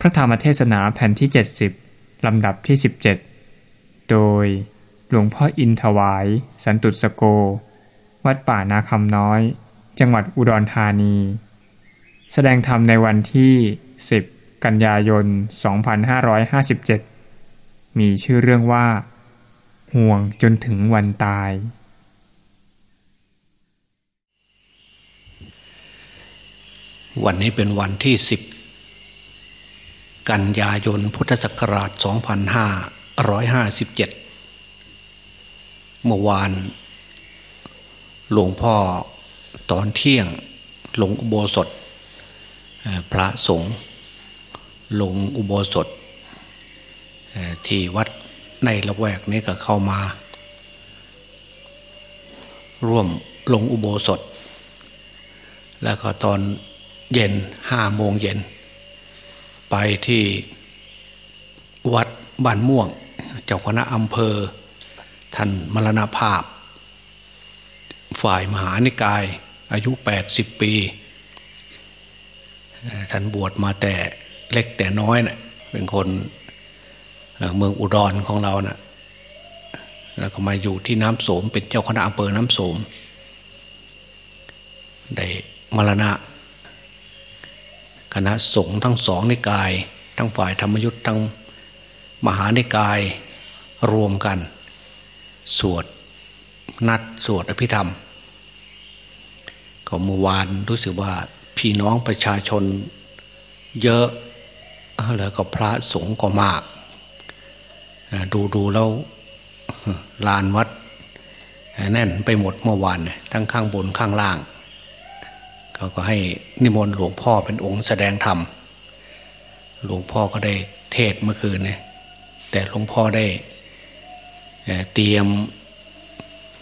พระธรรมเทศนาแผ่นที่ 70 ลำดับที่ 17 โดยหลวงพ่ออินถวาย สันตุสโก วัดป่านาคำน้อย จังหวัดอุดรธานี แสดงธรรมในวันที่ 10 กันยายน 2557 มีชื่อเรื่องว่า ห่วงจนถึงวันตาย วันนี้เป็นวันที่สิบ กันยายนพุทธศักราช 2557 เมื่อวาน หลวงพ่อตอนเที่ยงลงอุโบสถ พระสงฆ์ลงอุโบสถ ที่วัดในละแวกนี้ก็เข้ามา ร่วมลงอุโบสถ แล้วก็ตอนเย็นห้าโมงเย็น ไปที่วัดบ้านม่วง เจ้าคณะอำเภอ ท่านมรณภาพ ฝ่ายมหานิกาย อายุ 80 ปี ท่านบวชมาแต่เล็กแต่น้อยนะ่ะเป็นคนเมืองอุดรของเรานะ่ะแล้วก็มาอยู่ที่น้ำโสมเป็นเจ้าคณะอำเภอน้ำโสม ได้มรณะ คณะสงฆ์ทั้งสองนิกาย ทั้งฝ่ายธรรมยุทธ์ทั้งมหานิกายรวมกัน สวดนัดสวดอภิธรรม ก็เมื่อวานรู้สึกว่าพี่น้องประชาชนเยอะแล้วก็พระสงฆ์ก็มาก ดูดูแล้วลานวัดแน่นไปหมดเมื่อวานทั้งข้างบนข้างล่าง เขาก็ให้นิมนต์หลวงพ่อเป็นองค์แสดงธรรม หลวงพ่อก็ได้เทศเมื่อคืนเนี่ยแต่หลวงพ่อได้เตรียม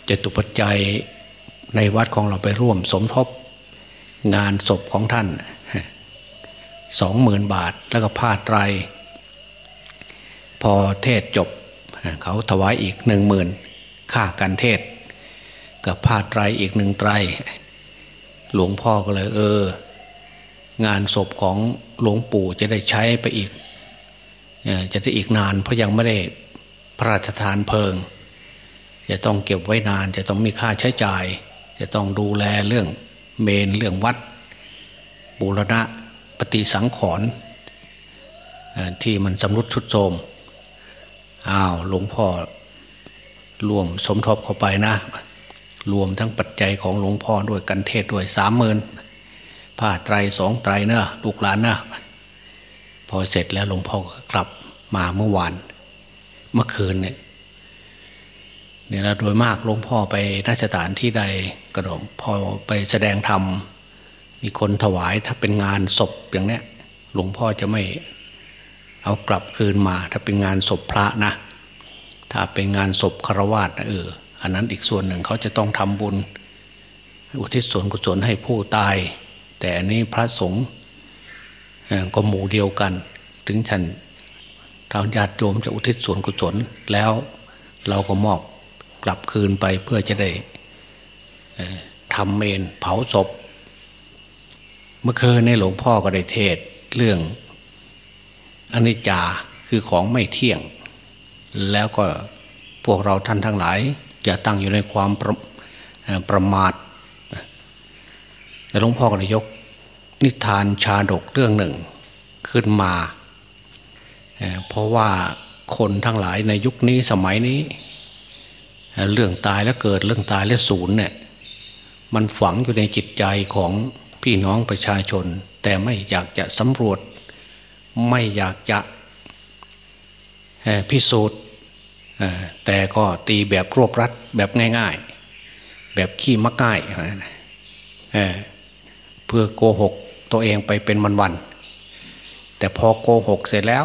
จตุปัจจัยในวัดของเราไปร่วมสมทบงานศพของท่านสองหมื่นบาทแล้วก็ผ้าไตร พอเทศจบ เขาถวายอีกหนึ่งหมื่นค่าการเทศ กับผ้าไตรอีกหนึ่งไตร หลวงพ่อก็เลย เออ งานศพของหลวงปู่จะได้ใช้ไปอีกจะได้อีกนานเพราะยังไม่ได้พระราชทานเพลิง จะต้องเก็บไว้นาน จะต้องมีค่าใช้จ่าย จะต้องดูแลเรื่องเมนเรื่องวัด บูรณะปฏิสังขรณ์ที่มันสำรุดชุดโทมอ้าวหลวงพ่อร่วมสมทบเข้าไปนะ รวมทั้งปัจจัยของหลวงพ่อด้วยกันเทศด้วยสามหมื่นผ้าไตรสองไตรเนอะลูกหลานเนอะพอเสร็จแล้วหลวงพ่อกลับมาเมื่อวานเมื่อคืนเนี่ยเนี่ยนะโดยมากหลวงพ่อไปราชการที่ใดกระดมพอไปแสดงธรรมมีคนถวายถ้าเป็นงานศพอย่างเนี้ยหลวงพ่อจะไม่เอากลับคืนมา ถ้าเป็นงานศพพระนะ ถ้าเป็นงานศพคารวาสนะเออ อันนั้นอีกส่วนหนึ่งเขาจะต้องทำบุญ อุทิศส่วนกุศลให้ผู้ตาย แต่อันนี้พระสงฆ์ก็หมู่เดียวกัน ถึงฉันทางญาติโยมจะอุทิศส่วนกุศลแล้วเราก็มอบกลับคืนไปเพื่อจะได้ทำเมนเผาศพ เมื่อคืนในหลวงพ่อก็ได้เทศเรื่องอนิจจาคือของไม่เที่ยง แล้วก็พวกเราท่านทั้งหลาย อย่าตั้งอยู่ในความประประมาทแต่หลวงพ่อก็ได้ยก นิทานชาดกเรื่องหนึ่งขึ้นมา เพราะว่าคนทั้งหลายในยุคนี้สมัยนี้ เรื่องตายแล้วเกิดเรื่องตายแล้วสูญเนี่ยมันฝังอยู่ในจิตใจของพี่น้องประชาชน แต่ไม่อยากจะสำรวจ ไม่อยากจะพิสูจน์ แต่ก็ตีแบบรวบรัดแบบง่าย ๆ แบบขี้มักง่ายเพื่อโกหกตัวเองไปเป็นวันๆแต่พอโกหกเสร็จแล้ว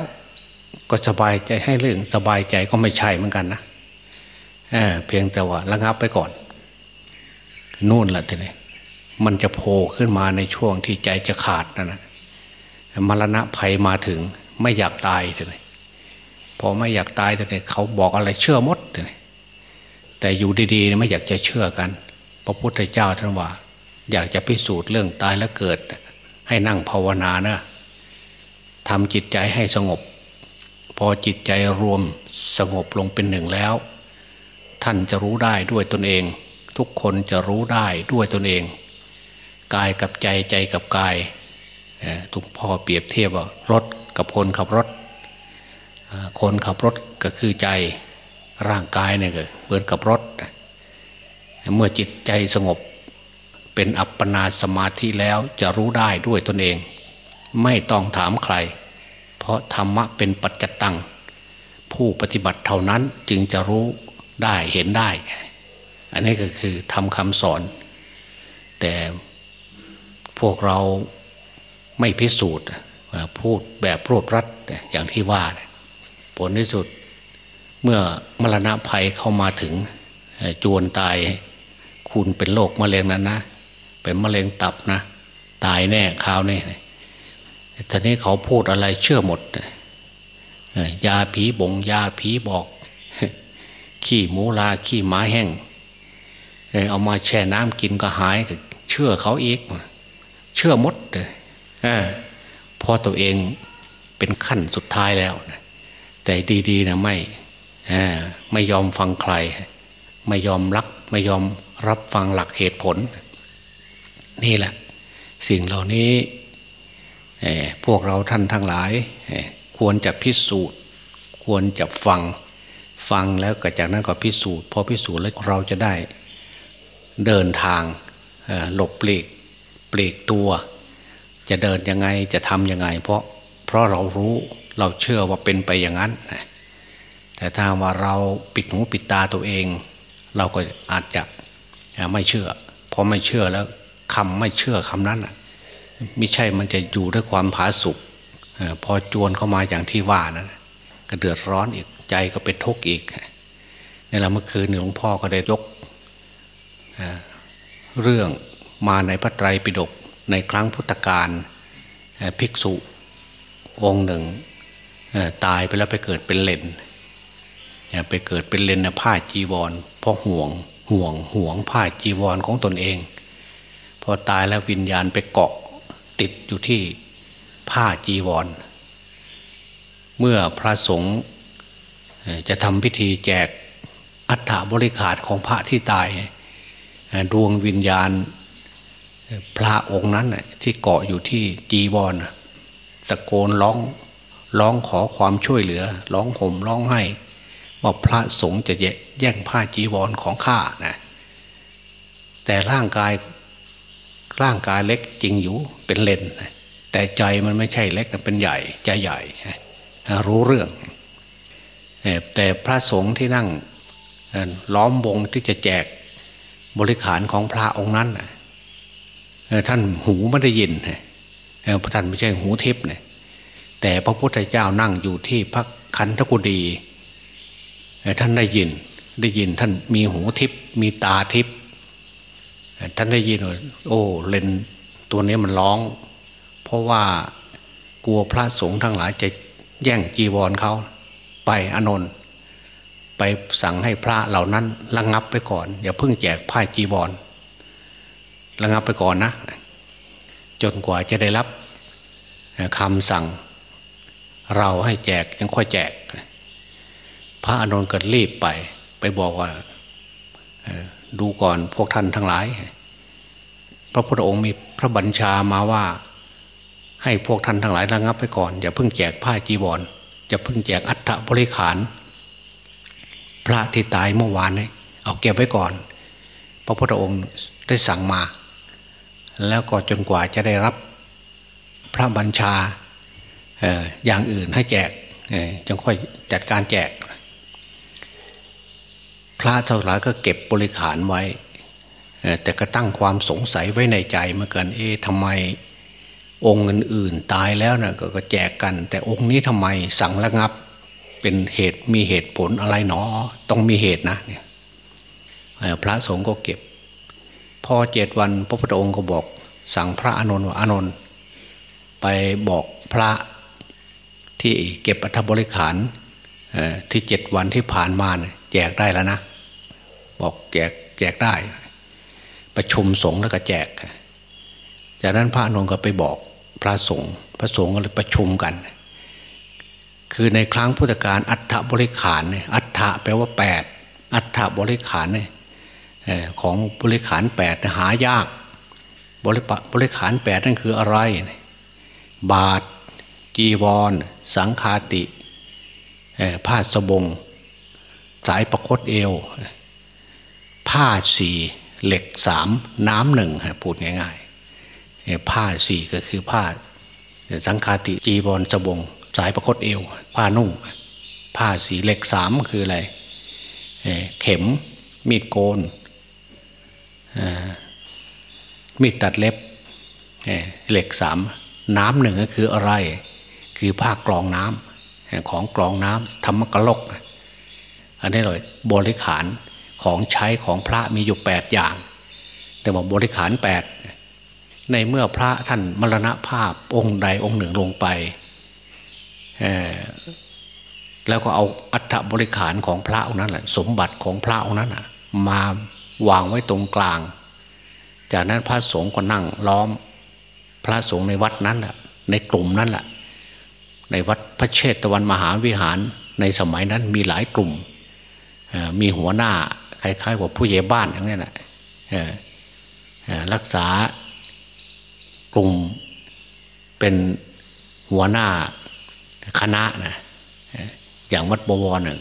ก็สบายใจให้เรื่องสบายใจก็ไม่ใช่เหมือนกันนะเเพียงแต่ว่าระงับไปก่อน นู่นแหละทีนี้มันจะโผล่ขึ้นมาในช่วงที่ใจจะขาดนะนะมรณะภัยมาถึงไม่อยากตายเลยพ อไม่อยากตายแต่เนี่ยเขาบอกอะไรเชื่อมดแต่อยู่ดีๆไม่อยากจะเชื่อกัน พระพุทธเจ้าท่านว่า อยากจะพิสูจน์เรื่องตายแล้วเกิด ให้นั่งภาวนานะทำจิตใจให้สงบ พอจิตใจรวมสงบลงเป็นหนึ่งแล้ว ท่านจะรู้ได้ด้วยตนเอง ทุกคนจะรู้ได้ด้วยตนเอง กายกับใจใจกับกายทุกพ่อเปรียบเทียบว่ารถกับคนขับรถ คนขับรถก็คือใจร่างกายเนี่ยก็เหมือนกับรถ เมื่อจิตใจสงบ เป็นอัปปนาสมาธิแล้วจะรู้ได้ด้วยตนเอง ไม่ต้องถามใคร เพราะธรรมะเป็นปัจจตัง ผู้ปฏิบัติเท่านั้นจึงจะรู้ได้เห็นได้ อันนี้ก็คือทำคำสอน แต่พวกเราไม่พิสูจน์พูดแบบรวบรัดอย่างที่ว่า ผลที่สุดเมื่อมรณะภัยเข้ามาถึงจวนตายคุณเป็นโรคมะเร็งนั้นนะ เป็นมะเร็งตับนะ ตายแน่คราวนี้ทีนี้เขาพูดอะไรเชื่อหมดยาผีบงยาผีบอก ขี้หมูลาขี้หมาแห้งเอามาแช่น้ำกินก็หาย เชื่อเขาอีก เชื่อมดเลยพอตัวเองเป็นขั้นสุดท้ายแล้ว แต่ดีๆนะไม่ไม่ยอมฟังใคร ไม่ยอมรัก ไม่ยอมรับฟังหลักเหตุผล นี่แหละ สิ่งเหล่านี้พวกเราท่านทั้งหลาย ควรจะพิสูจน์ ควรจะฟังฟังแล้วก็จากนั้นก็พิสูจน์พอพิสูจน์แล้วเราจะได้เดินทางหลบปลีกปลีกตัว จะเดินยังไงจะทำยังไง เพราะเพราะเรารู้ เราเชื่อว่าเป็นไปอย่างนั้น แต่ถ้าว่าเราปิดหูปิดตาตัวเอง เราก็อาจจะไม่เชื่อพอไม่เชื่อแล้วคำไม่เชื่อคำนั้นอะไม่ใช่มันจะอยู่ด้วยความผาสุกพอจวนเข้ามาอย่างที่ว่านะก็เดือดร้อนอีกใจก็เป็นทุกข์อีกนี่แหละเมื่อคืนหลวงพ่อก็ได้ยกเรื่องมาในพระไตรปิฎกในครั้งพุทธกาลภิกษุองค์หนึ่ง ตายไปแล้วไปเกิดเป็นเลนไปเกิดเป็นเลนผ้าจีวรเพราะห่วงห่วงห่วงผ้าจีวรของตนเอง พอตายแล้ววิญญาณไปเกาะติดอยู่ที่ผ้าจีวร เมื่อพระสงฆ์จะทำพิธีแจกอัฐบริขารของพระที่ตายดวงวิญญาณพระองค์นั้นที่เกาะอยู่ที่จีวรตะโกนร้อง ร้องขอความช่วยเหลือ ร้องห่มร้องไห้ว่าพระสงฆ์จะแย่งผ้าจีวรของข้านะแต่ร่างกายร่างกายเล็กจริงอยู่เป็นเลนแต่ใจมันไม่ใช่เล็กเป็นใหญ่ใจใหญ่รู้เรื่อง แต่พระสงฆ์ที่นั่งล้อมวงที่จะแจกบริขารของพระองค์นั้นท่านหูไม่ได้ยินพระท่านไม่ใช่หูทิพย์ แต่พระพุทธเจ้านั่งอยู่ที่พระคันธกุฎีท่านได้ยินได้ยินท่านมีหูทิพมีตาทิพท่านได้ยินว่าโอ้เลนตัวนี้มันร้อง เพราะว่ากลัวพระสงฆ์ทั้งหลายจะแย่งจีวรเขาไปอนนท์ไปสั่งให้พระเหล่านั้นระงงับไปก่อน อย่าเพิ่งแจกผ้าจีวรระงงับไปก่อนนะ จนกว่าจะได้รับคำสั่ง เราให้แจกยังค่อยแจก พระอนุนก็รีบไป ไปบอกว่าดูก่อนพวกท่านทั้งหลาย พระพุทธองค์มีพระบัญชามาว่า ให้พวกท่านทั้งหลายระงับไปก่อน อย่าเพิ่งแจกผ้าจีวรจะเพิ่งแจกอัฐบริขาร พระที่ตายเมื่อวานนี้เอาเก็บไว้ก่อน พระพุทธองค์ได้สั่งมา แล้วก็จนกว่าจะได้รับพระบัญชา อย่างอื่นให้แจกจึงค่อยจัดการแจก พระเจ้าหลายก็เก็บบริขารไว้ แต่ก็ตั้งความสงสัยไว้ในใจเมื่อกันเอ๊ะทำไมองค์อื่นๆตายแล้วนะก็แจกกัน แต่องค์นี้ทำไมสั่งระงับ เป็นเหตุมีเหตุผลอะไรหนอ ต้องมีเหตุนะเนี่ยพระสงฆ์ก็เก็บ พอเจ็ดวันพระพุทธองค์ก็บอก สั่งพระอนุนว่าอนุนไปบอกพระ ที่เก็บอัฐบริขารที่เจ็ดวันที่ผ่านมาแจกได้แล้วนะ บอกแจกแจกได้ ประชุมสงฆ์แล้วก็แจก จากนั้นพระนงก็ไปบอกพระสงฆ์พระสงฆ์ก็เลยประชุมกัน คือในครั้งพุทธกาลอัฐบริขารเนี่ยอัฐแปลว่าแปดอัฐบริขารเนี่ยของบริขารแปดหายากบริบริขารแปดนั่นคืออะไร บาทจีวร สังคาติผ้าสบง สายประคตเอว ผ้าสีเหล็กสามน้ำหนึ่งพูดง่ายๆผ้าสี่ก็คือผ้าสังคาติจีวรสบง สายประคตเอว ผ้านุ่ง ผ้าสีเหล็กสามคืออะไรเข็มมีดโกนมีดตัดเล็บเหล็กสามน้ำหนึ่งก็คืออะไร คือผ้ากรองน้ำของกรองน้ำธรรมกลก อันนี้เลยบริขารของใช้ของพระมีอยู่แปดอย่าง แต่ว่าบริขารแปดในเมื่อพระท่านมรณภาพองค์ใดองค์หนึ่งลงไป แล้วก็เอาอัฐบริขารของพระองค์นั้นแหละสมบัติของพระองค์นั้นมาวางไว้ตรงกลาง จากนั้นพระสงฆ์ก็นั่งล้อมพระสงฆ์ในวัดนั้นแหละในกลุ่มนั้นแหละ ในวัดพระเชตวันมหาวิหารในสมัยนั้นมีหลายกลุ่ม มีหัวหน้าคล้ายๆว่าผู้ใหญ่บ้านอย่างนี้แหละรักษากลุ่มเป็นหัวหน้าคณะนะอย่างวัดบวรหนึ่ง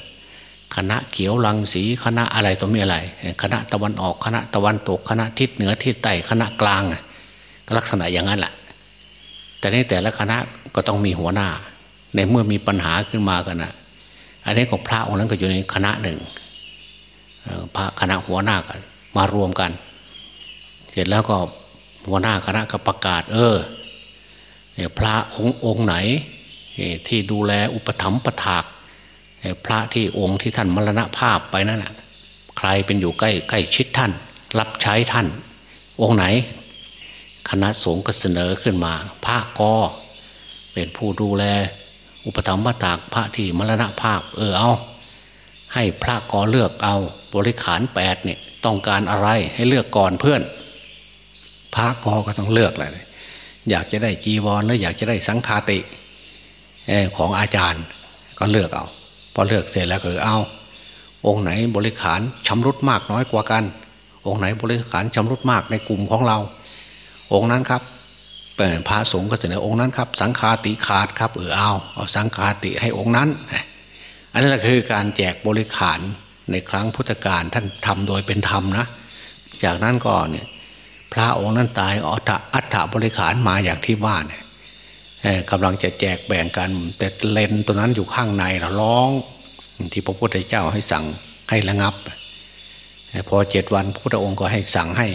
คณะเขียวลังสีคณะอะไรตัวมีอะไร คณะตะวันออกคณะตะวันตกคณะทิศเหนือทิศใต้คณะกลางลักษณะอย่างนั้นแหละแต่ในแต่ละคณะก็ต้องมีหัวหน้า ในเมื่อมีปัญหาขึ้นมากันนะอันนี้ของพระองค์นั้นก็อยู่ในคณะหนึ่งพระคณะหัวหน้ากัน มารวมกัน เสร็จแล้วก็หัวหน้าคณะก็ประกาศ เออเนี่ยพระองค์องค์ไหนที่ดูแลอุปถัมภ์ประถากพระที่องค์ที่ท่านมรณภาพไปนั่นนะใครเป็นอยู่ใกล้ใกล้ชิดท่าน รับใช้ท่าน องค์ไหน คณะสงฆ์ก็เสนอขึ้นมา พระกอเป็นผู้ดูแล อุปถัมภ์ประถากพระที่มรณภาพ เออเอา ให้พระกอเลือกเอาบริขารแปดเนี่ยต้องการอะไรให้เลือกก่อนเพื่อน พระกอก็ต้องเลือกเลยอยากจะได้จีวรหรืออยากจะได้สังฆาติของอาจารย์ก็เลือกเอา พอเลือกเสร็จแล้วก็เอา องค์ไหนบริขารชำรุดมากน้อยกว่ากัน องค์ไหนบริขารชำรุดมากในกลุ่มของเรา องค์นั้นครับ พระสงฆ์ก็เสนอองค์นั้นครับ สังฆาติขาดครับเออเอาเอาสังฆาติให้องค์นั้น อันนี้แหละคือการแจกบริขารในครั้งพุทธกาลท่านทำโดยเป็นธรรมนะ จากนั้นก็เนี่ยพระองค์นั้นตายอัฐอัฐบริขารมาอย่างที่ว่าเนี่ยกำลังจะแจกแบ่งกัน แต่เลนตัวนั้นอยู่ข้างในเราร้องที่พระพุทธเจ้าให้สั่งให้ระงับ พอเจ็ดวันพระพุทธองค์ก็ให้สั่งให้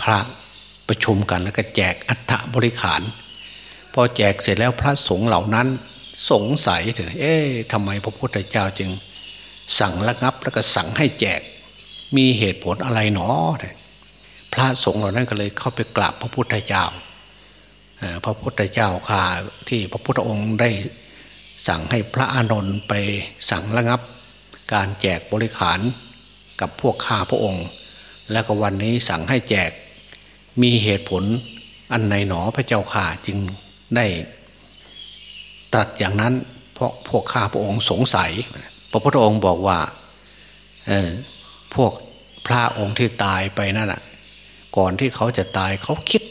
พระ ประชุมกันแล้วก็แจกอัฐบริขาร พอแจกเสร็จแล้วพระสงฆ์เหล่านั้นสงสัยถึงเอ๊ะทำไมพระพุทธเจ้าจึง สั่งระงับแล้วก็สั่งให้แจก มีเหตุผลอะไรหนอพระสงฆ์เหล่านั้นก็เลยเข้าไปกราบพระพุทธเจ้าพระพุทธเจ้าข่าที่พระพุทธองค์ได้สั่งให้พระอานนท์ไปสั่งระงับ การแจกบริขารกับพวกข้าพระองค์ แล้วก็วันนี้สั่งให้แจก มีเหตุผลอันในหนอพระเจ้าข่าจึงได้ตรัสอย่างนั้น เพราะพวกข้าพระองค์สงสัย พระพุทธองค์บอกว่าพวกพระองค์ที่ตายไปนั่นอะ ก่อนที่เขาจะตายเขาคิด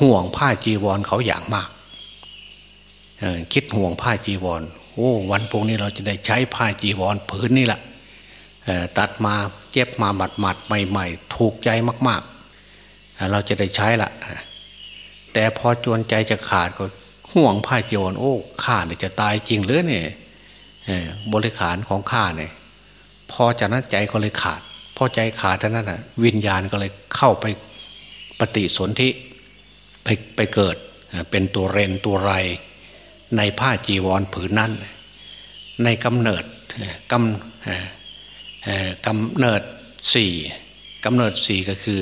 ห่วงผ้าจีวรเขาอย่างมากคิดห่วงผ้าจีวรโอ้วันพวกนี้เราจะได้ใช้ผ้าจีวรผืนนี่แหละตัดมาเจ็บมาหมัดหมัดใหม่ ๆ ถูกใจมาก ๆ เราจะได้ใช้ละแต่พอจวนใจจะขาดก็ห่วงผ้าจีวรโอ้ข้าเนี่ยจะตายจริงหรือเนี่ยบริขารของข้าเนี่ยพอจากนั้นใจก็เลยขาด พอใจขาดเท่านั้นนะวิญญาณก็เลยเข้าไปปฏิสนธิไปไปเกิด เป็นตัวเรนตัวไร ในผ้าจีวรผืนนั้น ในกำเนิดกำกำเนิดสี่กำเนิดสี่ก็คือ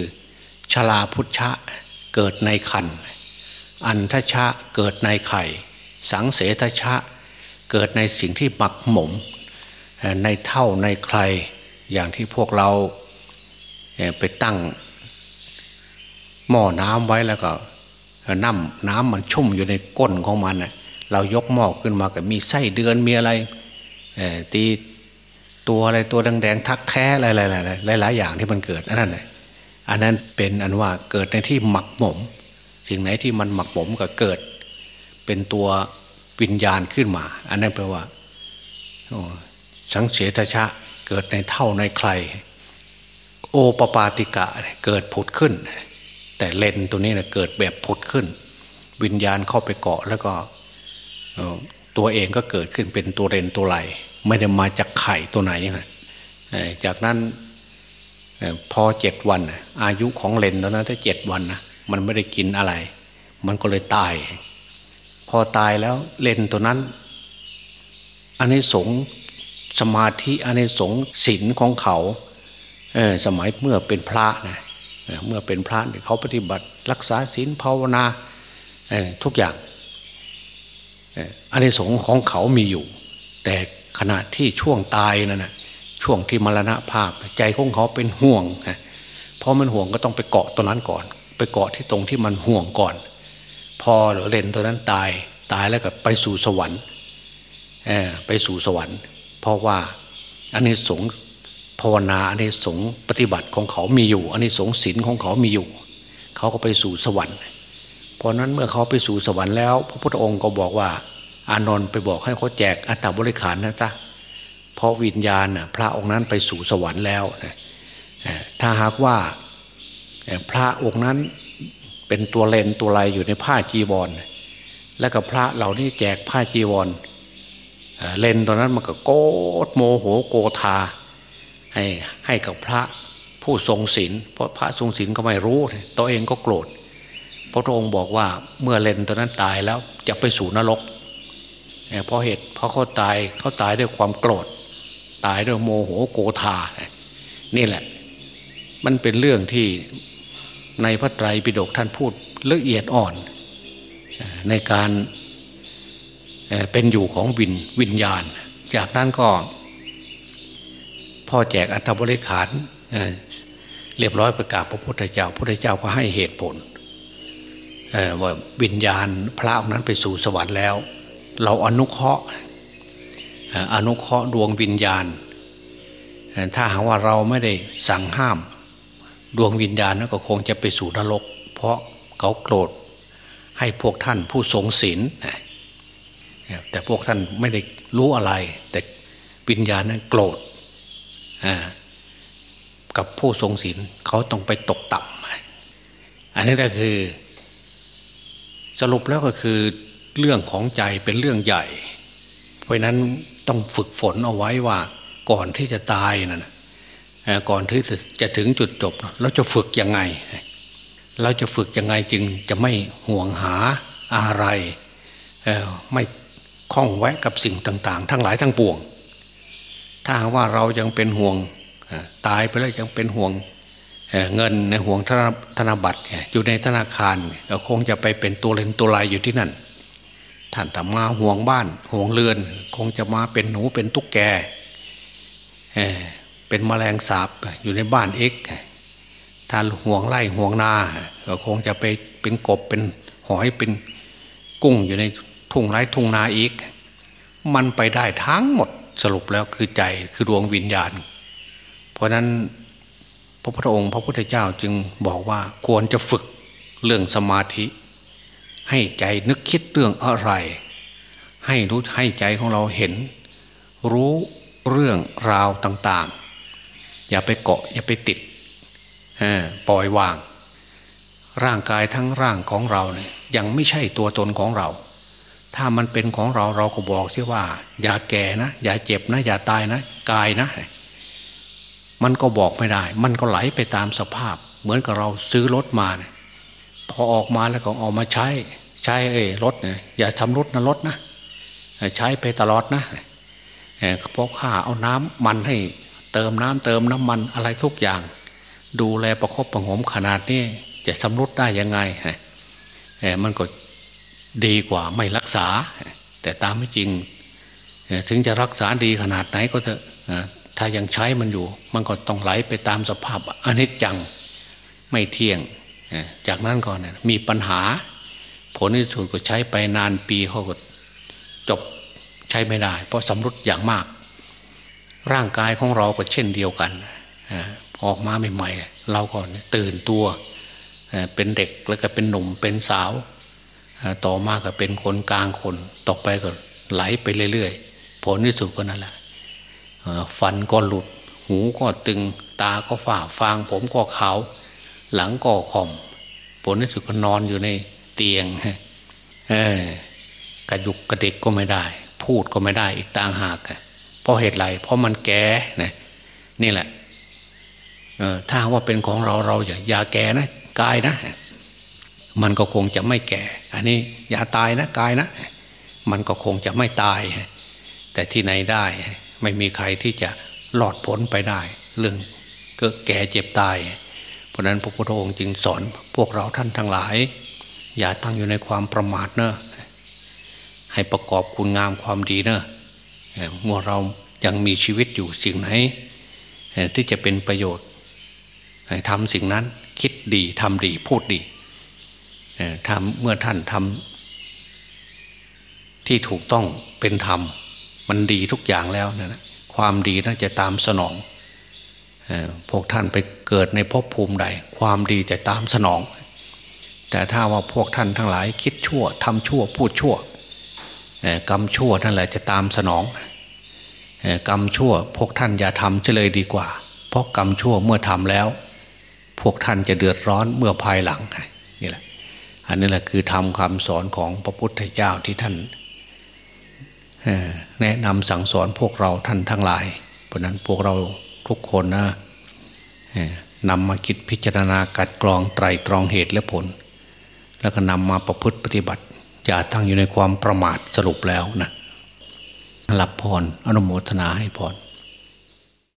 ชลาพุทธะเกิดในคันอันทชะเกิดในไข่ สังเสทชะ เกิดในสิ่งที่หมักหมม ในเท่าในใคร อย่างที่พวกเราไปตั้งหม้อน้ำไว้แล้วก็น้ำน้ำมันชุ่มอยู่ในก้นของมันเรายกหม้อขึ้นมาก็มีไส้เดือนมีอะไรตีตัวอะไรตัวแดงๆทักแท้อะไรๆหลายๆอย่างที่มันเกิดอันนั้นเลย อันนั้นเป็นอันว่าเกิดในที่หมักหมม สิ่งไหนที่มันหมักหมมก็เกิด เป็นตัววิญญาณขึ้นมา อันนั้นแปลว่าสังเสตชะเกิดในเท่าในใคร โอปปาติกะเกิดผุดขึ้น แต่เลนตัวนี้นะเกิดแบบผุดขึ้น วิญญาณเข้าไปเกาะแล้วก็ตัวเองก็เกิดขึ้นเป็นตัวเรนตัวไหลไม่ได้มาจากไข่ตัวไหนนะจากนั้น พอเจ็ดวัน อายุของเลนตอนนั้นถ้าเจ็ดวันนะมันไม่ได้กินอะไร มันก็เลยตาย พอตายแล้วเลนตัวนั้นอันนี้สงสมาธิอันนี้สงศีลของเขาสมัยเมื่อเป็นพระนะเมื่อเป็นพระเขาปฏิบัติรักษาศีลภาวนาทุกอย่างอันนี้สงของเขามีอยู่ แต่ขณะที่ช่วงตายนั่นนะ ช่วงที่มรณะภาพใจของเขาเป็นห่วงเพราะมันห่วงก็ต้องไปเกาะตัวนั้นก่อน ไปเกาะที่ตรงที่มันห่วงก่อนพอเลนตัวนั้นตายตายแล้วก็ไปสู่สวรรค์ไปสู่สวรรค์ เพราะว่าอันนี้สงภาวนาอันนี้สงปฏิบัติของเขามีอยู่ อันนี้สงศีลของเขามีอยู่ เขาก็ไปสู่สวรรค์เพราะนั้นเมื่อเขาไปสู่สวรรค์แล้ว พระพุทธองค์ก็บอกว่า อานนท์ไปบอกให้เขาแจกอัตตบริขารนะจ๊ะ เพราะวิญญาณพระองค์นั้นไปสู่สวรรค์แล้ว ถ้าหากว่าพระองค์นั้นเป็นตัวเล็นตัวไรอยู่ในผ้าจีวร แล้วก็พระเหล่านี้แจกผ้าจีวร เล็นตัวนั้นมันก็โกรธโมโหโกรธาให้ให้กับพระผู้ทรงศีลเพราะพระทรงศีลก็ไม่รู้ ตัวเองก็โกรธพระองค์บอกว่าเมื่อเล็นตัวนั้นตายแล้วจะไปสู่นรกเพราะเหตุเพราะเขาตายเขาตายด้วยความโกรธ ตายด้วยโมโหโกธา นี่แหละ มันเป็นเรื่องที่ในพระไตรปิฎกท่านพูดละเอียดอ่อน ในการเป็นอยู่ของวินวิญญาณ จากนั้นก็ พ่อแจกอัตบริขารเรียบร้อยประกาศพระพุทธเจ้าพระพุทธเจ้าก็ให้เหตุผลว่าวิญญาณพระองค์นั้นไปสู่สวรรค์แล้ว เราอนุเคราะห์ อนุเคราะห์ดวงวิญญาณ ถ้าหากว่าเราไม่ได้สั่งห้าม ดวงวิญญาณนั้นก็คงจะไปสู่นรก เพราะเขาโกรธให้พวกท่านผู้ทรงศีลแต่พวกท่านไม่ได้รู้อะไร แต่วิญญาณนั้นโกรธกับผู้ทรงศีลเขาต้องไปตกต่ำอันนี้ก็คือ สรุปแล้วก็คือเรื่องของใจเป็นเรื่องใหญ่ เพราะนั้น ต้องฝึกฝนเอาไว้ว่าก่อนที่จะตายนะ่ะก่อนที่จะถึงจุดจบ เราจะฝึกยังไง เราจะฝึกยังไงจึงจะไม่ห่วงหาอะไร ไม่คล้องแวะกับสิ่งต่าง ๆ ทั้งหลายทั้งปวง ถ้าว่าเรายังเป็นห่วงตายไปแล้วยังเป็นห่วงเงินในห่วงธนบัตรอยู่ในธนาคารก็คงจะไปเป็นตัวเล่นตัวลายอยู่ที่นั่น ท่านแต่มาห่วงบ้านห่วงเรือน คงจะมาเป็นหนูเป็นตุ๊กแกเป็นแมลงสาบอยู่ในบ้านเอกถ้าห่วงไร่ห่วงนาก็คงจะไปเป็นกบเป็นหอยเป็นกุ้งอยู่ในทุ่งไร่ทุ่งนาอีก มันไปได้ทั้งหมดสรุปแล้วคือใจคือดวงวิญญาณ เพราะนั้นพระพุทธองค์ พระพุทธเจ้าจึงบอกว่าควรจะฝึกเรื่องสมาธิ ให้ใจนึกคิดเรื่องอะไร ให้รู้ให้ใจของเราเห็น รู้เรื่องราวต่างๆ อย่าไปเกาะอย่าไปติดปล่อยวาง ร่างกายทั้งร่างของเราเนี่ยยังไม่ใช่ตัวตนของเรา ถ้ามันเป็นของเราเราก็บอกสิว่า อย่าแก่นะ อย่าเจ็บนะ อย่าตายนะกายนะ มันก็บอกไม่ได้ มันก็ไหลไปตามสภาพ เหมือนกับเราซื้อรถมาเนี่ย พอออกมาแล้วก็ออกมาใช้ใช้เอ้รถเนี่ยอย่าชำรุดนะรถนะใช้ไปตลอดนะเพราะข้าเอาน้ำมันให้เติมน้ำเติมน้ำมันอะไรทุกอย่าง ดูแลประคบประงมขนาดนี้จะชำรุดได้ยังไงมันก็ดีกว่าไม่รักษา แต่ตามไม่จริง ถึงจะรักษาดีขนาดไหนก็เถอะถ้ายังใช้มันอยู่ มันก็ต้องไหลไปตามสภาพอนิจจังไม่เที่ยง จากนั้นก่อนมีปัญหา ผลที่สุดก็ใช้ไปนานปีเขาก็จบใช้ไม่ได้ เพราะสำรุดอย่างมาก ร่างกายของเราก็เช่นเดียวกันออกมาใหม่ๆเราก็ตื่นตัวเป็นเด็กแล้วก็เป็นหนุ่มเป็นสาว ต่อมาก็เป็นคนกลางคนตกไปก็ไหลไปเรื่อยๆ ผลที่สุดก็นั่นแหละฟันก็หลุด หูก็ตึงตาก็ฝ่าฟางผมก็ขาว หลังก็คอมผลที่สุดก็นอนอยู่ในเตียงเออกระยุกกระเด็กก็ไม่ได้ พูดก็ไม่ได้อีกต่างหากเพราะเหตุไรเพราะมันแก่นะนี่แหละถ้าว่าเป็นของเราเราอย่าอย่าแก่นะกายนะ มันก็คงจะไม่แก่ อันนี้อย่าตายนะกายนะ มันก็คงจะไม่ตาย แต่ที่ไหนได้ ไม่มีใครที่จะหลอดพ้นไปได้ เรื่องเกิดแก่เจ็บตาย ราะนั้นพระพุทธองค์จึงสอนพวกเราท่านทั้งหลาย อย่าตั้งอยู่ในความประมาทเนอะให้ประกอบคุณงามความดีเนอะเมื่อเรายังมีชีวิตอยู่สิ่งไหนที่จะเป็นประโยชน์ทำสิ่งนั้นคิดดีทำดีพูดดีทำเมื่อท่านทำที่ถูกต้องเป็นธรรม มันดีทุกอย่างแล้วนะความดีน่าจะตามสนอง พวกท่านไปเกิดในภพภูมิใด ความดีจะตามสนอง แต่ถ้าว่าพวกท่านทั้งหลายคิดชั่วทำชั่วพูดชั่วกรรมชั่วนั่นแหละจะตามสนองกรรมชั่ว พวกท่านอย่าทำเลยดีกว่า เพราะกรรมชั่วเมื่อทำแล้ว พวกท่านจะเดือดร้อนเมื่อภายหลังนี่แหละ อันนี้แหละคือทำคำสอนของพระพุทธเจ้าที่ท่านแนะนำสั่งสอนพวกเราท่านทั้งหลาย เพราะนั้นพวกเรา ทุกคนนะนำมาคิดพิจารณากัดกรองไตรตรองเหตุและผล แล้วก็นำมาประพฤติปฏิบัติ อย่าตั้งอยู่ในความประมาทสรุปแล้วนะรับพรอนุโมทนาให้พร